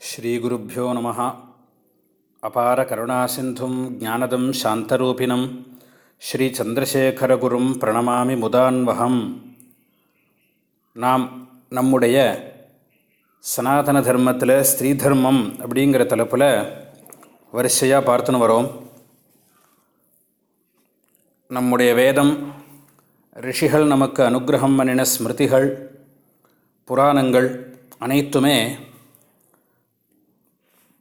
ஸ்ரீகுருப்போ நம அபார கருணாசிந்தும் ஜானதம் சாந்தரூபிணம். ஸ்ரீ சந்திரசேகரகுரும் பிரணமாமி முதான்வகம் நாம் நம்முடைய சனாதன தர்மத்தில் ஸ்ரீ தர்மம் அப்படிங்கிற தலைப்பில் வரிசையாக பார்த்துன்னு வரோம். நம்முடைய வேதம் ரிஷிகள் நமக்கு அனுகிரகம் பண்ணின ஸ்மிருதிகள் புராணங்கள் அனைத்துமே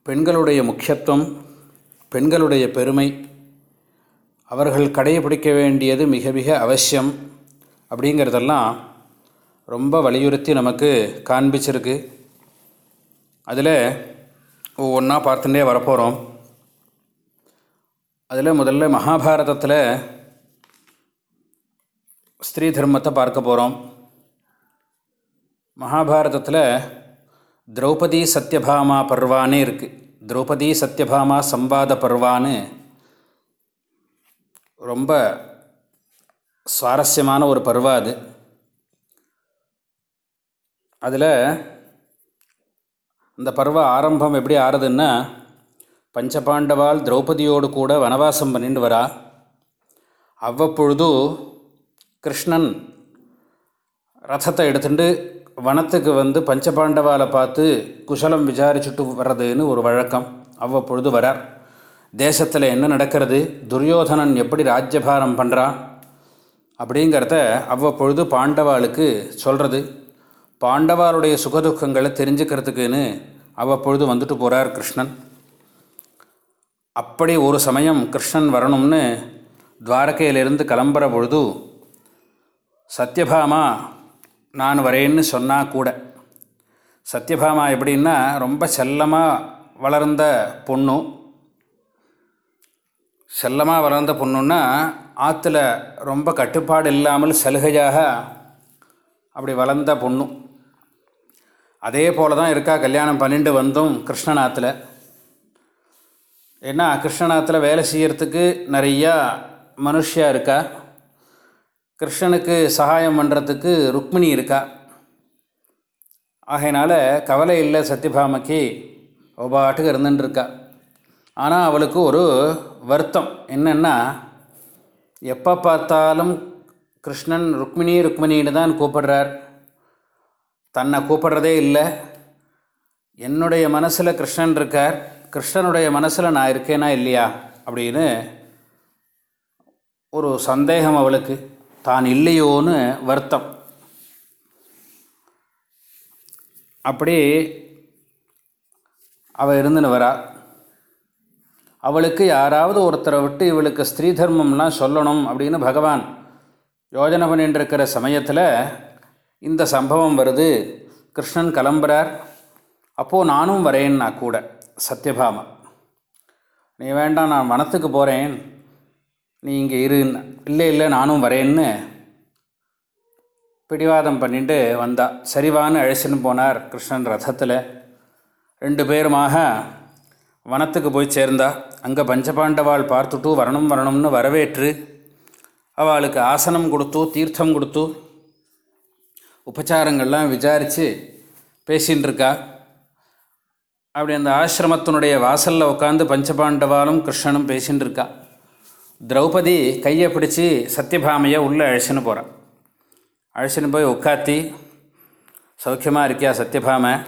பெண்களுடைய முக்கியத்துவம் பெண்களுடைய பெருமை அவர்கள் கடைபிடிக்க வேண்டியது மிக மிக அவசியம் அப்படிங்கிறதெல்லாம் ரொம்ப வலியுறுத்தி நமக்கு காண்பிச்சிருக்கு. அதில் ஒவ்வொன்றா பார்த்துட்டே வரப்போகிறோம். அதில் முதல்ல மகாபாரதத்தில் ஸ்திரீ தர்மத்தை பார்க்க போகிறோம். மகாபாரதத்தில் திரௌபதி சத்யபாமா பர்வானே இருக்குது திரௌபதி சத்யபாமா சம்பாத பர்வான்னு ரொம்ப சுவாரஸ்யமான ஒரு பருவம் அது. அதில் அந்த பருவ ஆரம்பம் எப்படி ஆறுதுன்னா பஞ்சபாண்டவால் திரௌபதியோடு கூட வனவாசம் பண்ணிட்டு வரா. அவ்வப்பொழுது கிருஷ்ணன் ரதத்தை எடுத்துட்டு வனத்துக்கு வந்து பஞ்சபாண்டவாலை பார்த்து குஷலம் விசாரிச்சுட்டு வர்றதுன்னு ஒரு வழக்கம். அவ்வப்பொழுது வரார். தேசத்தில் என்ன நடக்கிறது? துரியோதனன் எப்படி ராஜ்யபாரம் பண்ணுறான் அப்படிங்கிறத அவ்வப்பொழுது பாண்டவாளுக்கு சொல்கிறது பாண்டவாளுடைய சுகதுக்கங்களை தெரிஞ்சுக்கிறதுக்குன்னு அவ்வப்பொழுது வந்துட்டு போகிறார் கிருஷ்ணன். அப்படி ஒரு சமயம் கிருஷ்ணன் வரணும்னு துவாரகையிலிருந்து கிளம்புற பொழுது சத்யபாமா நான் வரேன்னு சொன்னால் கூட. சத்யபாமா எப்படின்னா ரொம்ப செல்லமாக வளர்ந்த பொண்ணு. செல்லமாக வளர்ந்த பொண்ணுன்னா ஆற்றுல ரொம்ப கட்டுப்பாடு இல்லாமல் சலுகையாக அப்படி வளர்ந்த பொண்ணு. அதே போல தான் இருக்கா கல்யாணம் பண்ணிட்டு வந்தும் கிருஷ்ணநாத்தில் ஏன்னா கிருஷ்ணநாத்தில் வேலை செய்கிறதுக்கு நிறையா மனுஷியாக இருக்கா? கிருஷ்ணனுக்கு சகாயம் பண்ணுறதுக்கு ருக்மிணி இருக்கா? ஆகையினால் கவலை இல்லை சத்யபாமக்கு ஒபாட்டுக்கு இருந்துட்டுருக்கா ஆனால் அவளுக்கு ஒரு வருத்தம். என்னென்னா எப்போ பார்த்தாலும் கிருஷ்ணன் ருக்மிணி ருக்மிணின்னு தான் கூப்பிடுறார். தன்னை கூப்பிடுறதே இல்லை. என்னுடைய மனசில் கிருஷ்ணன் இருக்கார். கிருஷ்ணனுடைய மனசில் நான் இருக்கேனா இல்லையா? அப்படின்னு ஒரு சந்தேகம் அவளுக்கு. தான் இல்லையோன்னு வருத்தம். அப்படியே அவள் இருந்துன்னு வரா அவளுக்கு யாராவது ஒருத்தரை விட்டு இவளுக்கு ஸ்திரீ தர்மம்லாம் சொல்லணும் அப்படின்னு பகவான் யோஜனை பண்ணிட்டுருக்கிற சமயத்தில் இந்த சம்பவம் வருது. கிருஷ்ணன் கிளம்புறார். அப்போது நானும் வரேன்னா கூட சத்யபாமா. நீ வேண்டாம் நான் வனத்துக்கு போகிறேன் நீ இங்கே இரு. இல்லை இல்லை நானும் வரேன்னு பிடிவாதம் பண்ணிட்டு வந்தா. சரிவான்னு அழைச்சின்னு போனார் கிருஷ்ணன் ரதத்தில். ரெண்டு பேருமாக வனத்துக்கு போய் சேர்ந்தா. அங்கே பஞ்சபாண்டவாள் பார்த்துட்டு வரணும் வரணும்னு வரவேற்று. அவளுக்கு ஆசனம் கொடுத்து தீர்த்தம் கொடுத்து உபச்சாரங்கள்லாம் விசாரித்து பேசின்னு இருக்கா அப்படி அந்த ஆசிரமத்தினுடைய வாசலில் உட்காந்து பஞ்சபாண்டவாலும் கிருஷ்ணனும் பேசின்னு இருக்கா திரௌபதி கையை பிடிச்சி சத்யபாமையை உள்ளே அழைச்சின்னு போகிறான் அழைச்சின்னு போய் உட்காத்தி சௌக்கியமாக இருக்கியா சத்யபாமை?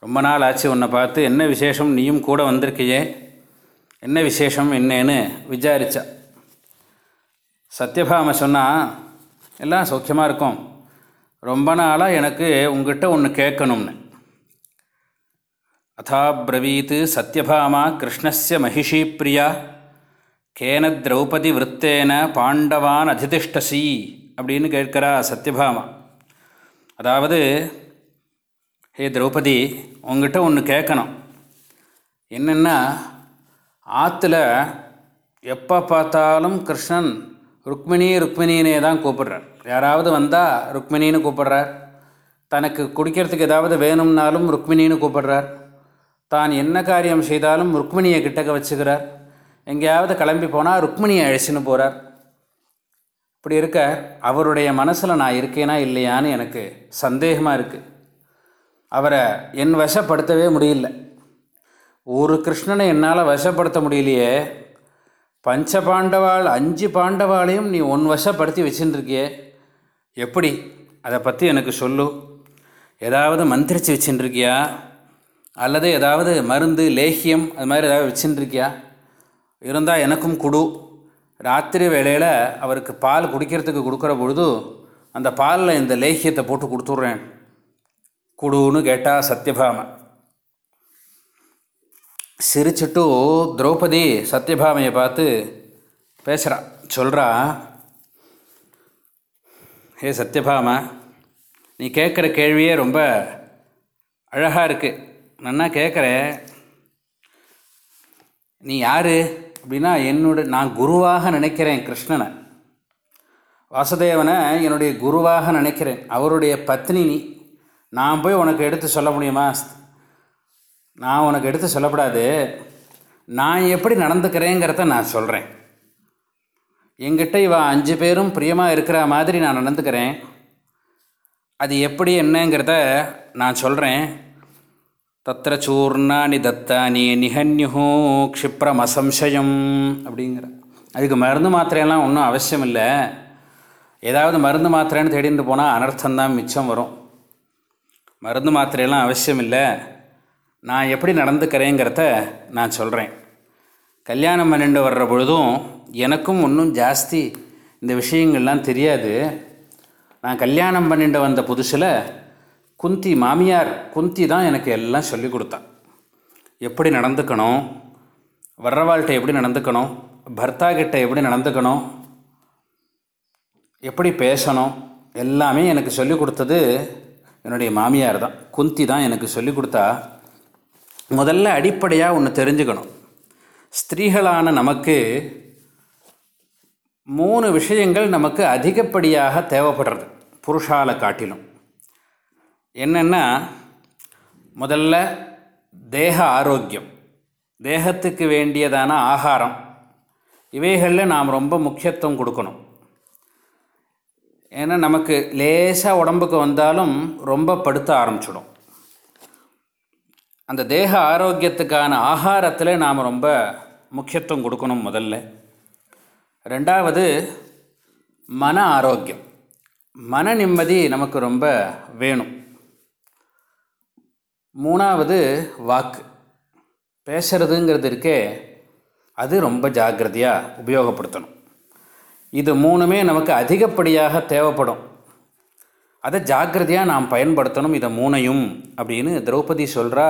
ரொம்ப நாள் ஆச்சு உன்னை பார்த்து. என்ன விசேஷம்? நீயும் கூட வந்திருக்கியே. என்ன விசேஷம்? என்னன்னு விசாரித்தா சத்யபாமை சொன்னால் எல்லாம் சௌக்கியமாக இருக்கும். ரொம்ப நாளாக எனக்கு உங்ககிட்ட ஒன்று கேட்கணும்னு. அதாப்ரவீத் சத்யபாமா கிருஷ்ணஸ்ய மகிஷி பிரியா. கேன திரௌபதி விற்த்தேன பாண்டவான் அதிதிஷ்டசி அப்படின்னு கேட்கிறா சத்யபாமா. அதாவது ஹே திரௌபதி உங்ககிட்ட ஒன்று கேட்கணும் என்னென்னா ஆற்றுல எப்போ பார்த்தாலும் கிருஷ்ணன் ருக்மிணி ருக்மிணினே தான் கூப்பிடுறார். யாராவது வந்தால் ருக்மிணின்னு கூப்பிடுறார். தனக்கு குடிக்கிறதுக்கு ஏதாவது வேணும்னாலும் ருக்மிணின்னு கூப்பிடுறார். தான் என்ன காரியம் செய்தாலும் ருக்மிணியை கிட்டக்க வச்சுக்கிறார். எங்கேயாவது கிளம்பி போனால் ருக்மிணியை அழைச்சின்னு போகிறார் இப்படி இருக்க அவருடைய மனசில் நான் இருக்கேனா இல்லையான்னு எனக்கு சந்தேகமாக இருக்குது அவரை என் வசப்படுத்தவே முடியல. ஒரு கிருஷ்ணனை என்னால் வசப்படுத்த முடியலையே. பஞ்ச பாண்டவாள் அஞ்சு பாண்டவாளையும் நீ ஒன் வசப்படுத்தி வச்சுட்டுருக்கியே எப்படி? அதை பற்றி எனக்கு சொல்லு. ஏதாவது மந்திரிச்சு வச்சுட்டுருக்கியா அல்லது ஏதாவது மருந்து லேகியம் அது மாதிரி ஏதாவது வச்சுட்டுருக்கியா இருந்தால் எனக்கும் குடு. ராத்திரி வேளையில் அவருக்கு பால் குடிக்கிறதுக்கு கொடுக்குற பொழுது அந்த பாலில் இந்த லேகியத்தை போட்டு கொடுத்துட்றேன். குடுன்னு கேட்டால் சத்யபாமா. சிரிச்சுட்டு திரௌபதி சத்யபாமையை பார்த்து பேசுகிறா சொல்கிறா ஹே சத்யபாமா நீ கேட்குற கேள்வியே ரொம்ப அழகாக இருக்குது நன்னா கேட்குற நீ யார்? அப்படின்னா என்னோட நான் குருவாக நினைக்கிறேன் கிருஷ்ணனை. வாசுதேவனை என்னுடைய குருவாக நினைக்கிறேன். அவருடைய பத்னி நீ நான் போய் உனக்கு எடுத்து சொல்ல முடியுமா? நான் உனக்கு எடுத்து சொல்லப்படாது. நான் எப்படி நடந்துக்கிறேங்கிறத நான் சொல்கிறேன் என்கிட்ட இவ அஞ்சு பேரும் பிரியமாக இருக்கிற மாதிரி நான் நடந்துக்கிறேன். அது எப்படி என்னங்கிறத நான் சொல்கிறேன் தத்திர சூர்ணானி தத்தானி நிகன்யுஹோ க்ஷிப்ரம் அசம்சயம் அப்படிங்கிற. அதுக்கு மருந்து மாத்திரையெல்லாம் ஒன்றும் அவசியம் இல்லை ஏதாவது மருந்து மாத்திரைன்னு தேடிட்டு போனால் அனர்த்தந்தான் மிச்சம் வரும். மருந்து மாத்திரையெல்லாம் அவசியம் இல்லை நான் எப்படி நடந்துக்கிறேங்கிறத நான் சொல்கிறேன் கல்யாணம் பண்ணிட்டு வர்ற பொழுதும் எனக்கும் ஒன்றும் ஜாஸ்தி இந்த விஷயங்கள்லாம் தெரியாது. நான் கல்யாணம் பண்ணிட்டு வந்த புதுசில் குந்தி மாமியார் குந்தி தான் எனக்கு எல்லாம் சொல்லி கொடுத்தான் எப்படி நடந்துக்கணும்? வர்றவாள்கிட்ட எப்படி நடந்துக்கணும்? பர்த்தா கிட்ட எப்படி நடந்துக்கணும்? எப்படி பேசணும்? எல்லாமே எனக்கு சொல்லி கொடுத்தது என்னுடைய மாமியார் தான். குந்தி தான் எனக்கு சொல்லி கொடுத்தா. முதல்ல அடிப்படையாக ஒன்று தெரிஞ்சுக்கணும். ஸ்திரீகளான நமக்கு மூணு விஷயங்கள் நமக்கு அதிகப்படியாக தேவைப்படுறது. புருஷால காட்டிலும். என்னென்னா முதல்ல தேக ஆரோக்கியம். தேகத்துக்கு வேண்டியதான ஆகாரம். இவைகளில் நாம் ரொம்ப முக்கியத்துவம் கொடுக்கணும். ஏன்னா நமக்கு லேசாக உடம்புக்கு வந்தாலும் ரொம்ப படுத்த ஆரம்பிச்சிடும். அந்த தேக ஆரோக்கியத்துக்கான ஆகாரத்தில் நாம் ரொம்ப முக்கியத்துவம் கொடுக்கணும் முதல்ல. ரெண்டாவது மன ஆரோக்கியம். மன நிம்மதி நமக்கு ரொம்ப வேணும். மூணாவது வாக்கு. பேசுறதுங்கிறது இருக்கே அது ரொம்ப ஜாக்கிரதையாக உபயோகப்படுத்தணும். இது மூணுமே நமக்கு அதிகப்படியாக தேவைப்படும். அதை ஜாக்கிரதையாக நாம் பயன்படுத்தணும் இதை மூணையும் அப்படின்னு திரௌபதி சொல்கிறா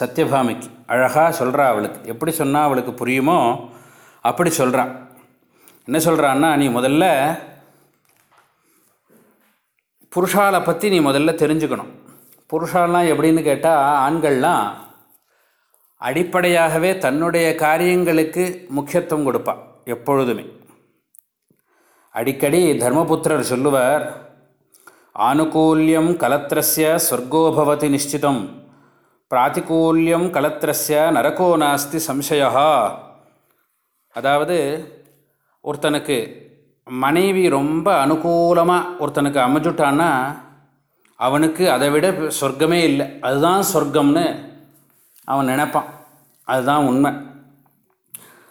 சத்யபாமிக்கு. அழகாக சொல்கிறா அவளுக்கு. எப்படி சொன்னால் அவளுக்கு புரியுமோ அப்படி சொல்கிறான் என்ன சொல்கிறான்னா நீ முதல்ல புருஷாலை பற்றி நீ முதல்ல தெரிஞ்சுக்கணும். புருஷாலாம் எப்படின்னு கேட்டால் ஆண்கள்லாம் அடிப்படையாகவே தன்னுடைய காரியங்களுக்கு முக்கியத்துவம் கொடுப்பாள் எப்பொழுதுமே. அடிக்கடி தர்மபுத்திரர் சொல்லுவார் ஆனுகூல்யம் கலத்திரஸ்ய ஸ்வர்கோபவதி நிச்சிதம் பிராத்திகூல்யம் கலத்திரஸ்ய நரகோ நாஸ்தி சம்சயா அதாவது ஒருத்தனுக்கு மனைவி ரொம்ப அனுகூலமாக ஒருத்தனுக்கு அமைஞ்சுட்டான்னா அவனுக்கு அதை விட சொர்க்கமே இல்லை. அதுதான் சொர்க்கம்னு அவன் நினைப்பான். அதுதான் உண்மை.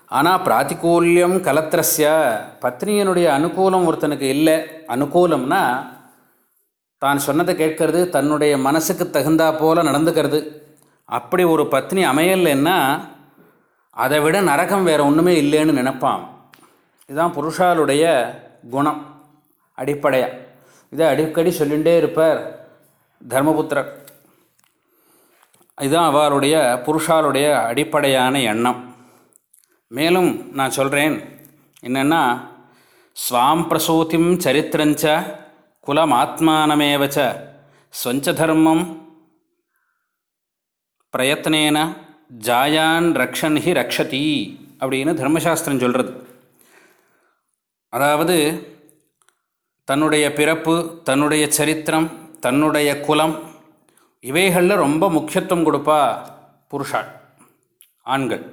ஆனால் பிராத்திகூல்யம் கலத்திரஸ்ய பத்னியனுடைய அனுகூலம் ஒருத்தனுக்கு இல்லை. அனுகூலம்னா தான் சொன்னதை கேட்கறது தன்னுடைய மனசுக்கு தகுந்தா போல் நடந்துக்கிறது. அப்படி ஒரு பத்னி அமையலைன்னா அதை விட நரகம் வேறு ஒன்றுமே இல்லைன்னு நினைப்பான். இதுதான் புருஷாலுடைய குணம் அடிப்படையாக இதை அடிக்கடி சொல்லிகிட்டே இருப்பார். தர்மபுத்திரர் இதுதான் அவருடைய புருஷாளுடைய அடிப்படையான எண்ணம். மேலும் நான் சொல்கிறேன் என்னென்னா ஸ்வாம் பிரசூதிம் சரித்திரஞ்ச குலம் ஆத்மானமேவச்ச ஸ்வஞ்ச தர்மம் பிரயத்னேன ஜாயான் ரக்ஷன் ஹி ரக்ஷதி அப்படின்னு தர்மசாஸ்திரம் சொல்கிறது அதாவது தன்னுடைய பிறப்பு தன்னுடைய சரித்திரம் தன்னுடைய குலம் இவைகளில் ரொம்ப முக்கியத்துவம் கொடுப்பா புருஷாள் ஆண்கள்.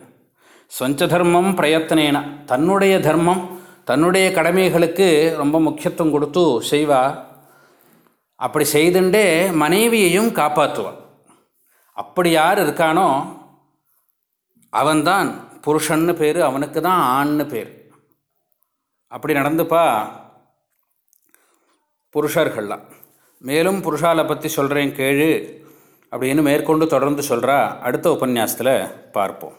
சொஞ்ச தர்மம் பிரயத்தனேனா தன்னுடைய தர்மம் தன்னுடைய கடமைகளுக்கு ரொம்ப முக்கியத்துவம் கொடுத்து செய்வா. அப்படி செய்துண்டே மனைவியையும் காப்பாற்றுவாள் அப்படி யார் இருக்கானோ அவன்தான் புருஷன்னு பேர் அவனுக்கு தான் ஆண்னு பேர். அப்படி நடந்துப்பா புருஷர்கள்லாம். மேலும் புருஷாலை பற்றி சொல்கிறேன் கேழு அப்படின்னு மேற்கொண்டு தொடர்ந்து சொல்கிறா அடுத்த உபன்யாசத்தில் பார்ப்போம்.